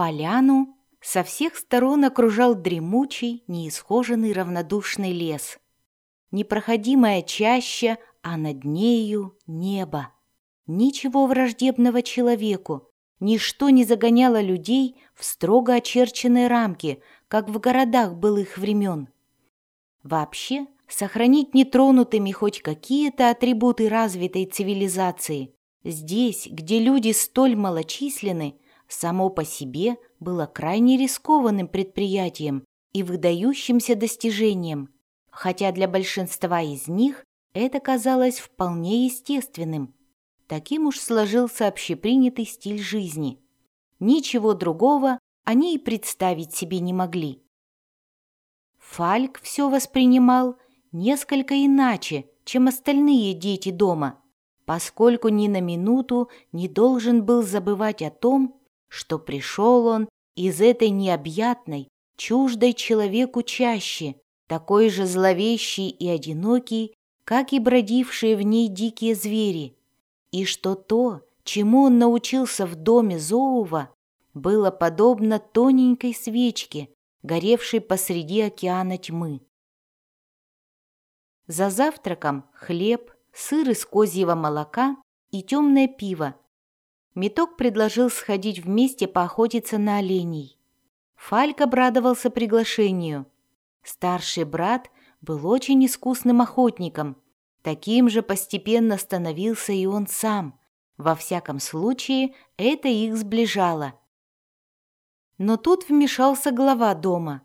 Поляну со всех сторон окружал дремучий, неисхоженный равнодушный лес. Непроходимая чаща, а над нею небо. Ничего враждебного человеку, ничто не загоняло людей в строго очерченные рамки, как в городах былых времен. Вообще, сохранить нетронутыми хоть какие-то атрибуты развитой цивилизации здесь, где люди столь малочисленны, само по себе было крайне рискованным предприятием и выдающимся достижением, хотя для большинства из них это казалось вполне естественным. Таким уж сложился общепринятый стиль жизни. Ничего другого они и представить себе не могли. Фальк все воспринимал несколько иначе, чем остальные дети дома, поскольку ни на минуту не должен был забывать о том, что пришел он из этой необъятной, чуждой человеку чаще, такой же зловещий и одинокий, как и бродившие в ней дикие звери, и что то, чему он научился в доме Зоува, было подобно тоненькой свечке, горевшей посреди океана тьмы. За завтраком хлеб, сыр из козьего молока и темное пиво Меток предложил сходить вместе поохотиться на оленей. Фальк обрадовался приглашению. Старший брат был очень искусным охотником. Таким же постепенно становился и он сам. Во всяком случае, это их сближало. Но тут вмешался глава дома.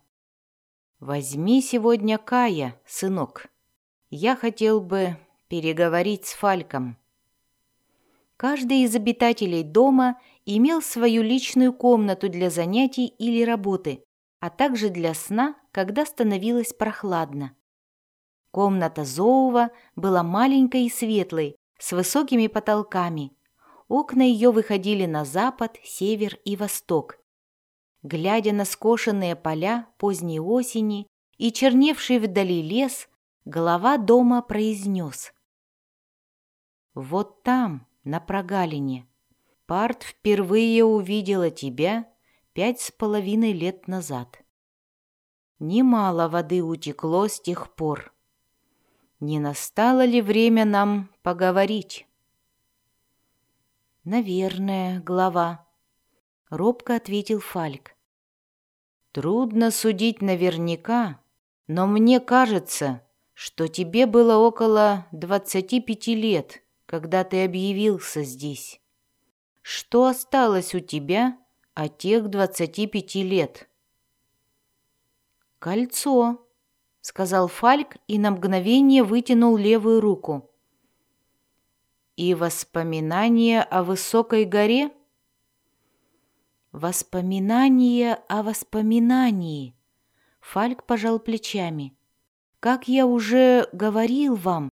«Возьми сегодня Кая, сынок. Я хотел бы переговорить с Фальком». Каждый из обитателей дома имел свою личную комнату для занятий или работы, а также для сна, когда становилось прохладно. Комната Зоува была маленькой и светлой, с высокими потолками. Окна ее выходили на запад, север и восток. Глядя на скошенные поля поздней осени и черневший вдали лес, глава дома произнес. «Вот там, на прогалине. Парт впервые увидела тебя пять с половиной лет назад. Немало воды утекло с тех пор. Не настало ли время нам поговорить? Наверное, глава. Робко ответил Фальк. Трудно судить наверняка, но мне кажется, что тебе было около двадцати пяти лет — когда ты объявился здесь? Что осталось у тебя от тех двадцати пяти лет?» «Кольцо», — сказал Фальк и на мгновение вытянул левую руку. «И воспоминания о высокой горе?» «Воспоминания о воспоминании», — Фальк пожал плечами. «Как я уже говорил вам,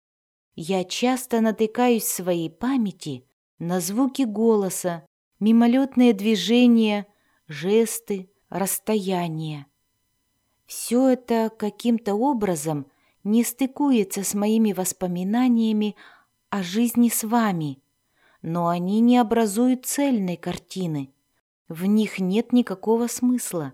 я часто натыкаюсь в своей памяти на звуки голоса, мимолетные движения, жесты, расстояния. Все это каким-то образом не стыкуется с моими воспоминаниями о жизни с вами, но они не образуют цельной картины. В них нет никакого смысла.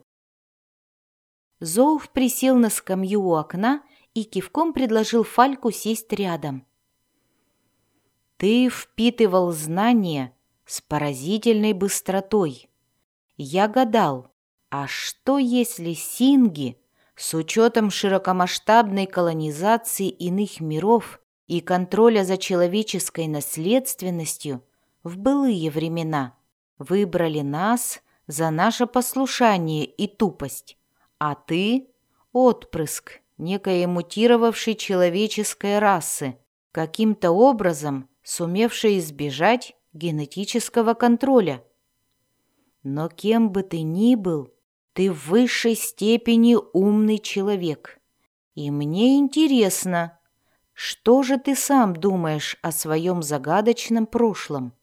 Зоуф присел на скамью у окна и кивком предложил Фальку сесть рядом. Ты впитывал знания с поразительной быстротой. Я гадал, а что если синги, с учетом широкомасштабной колонизации иных миров и контроля за человеческой наследственностью в былые времена, выбрали нас за наше послушание и тупость, а ты — отпрыск некой мутировавшей человеческой расы, каким-то образом сумевший избежать генетического контроля. Но кем бы ты ни был, ты в высшей степени умный человек. И мне интересно, что же ты сам думаешь о своем загадочном прошлом?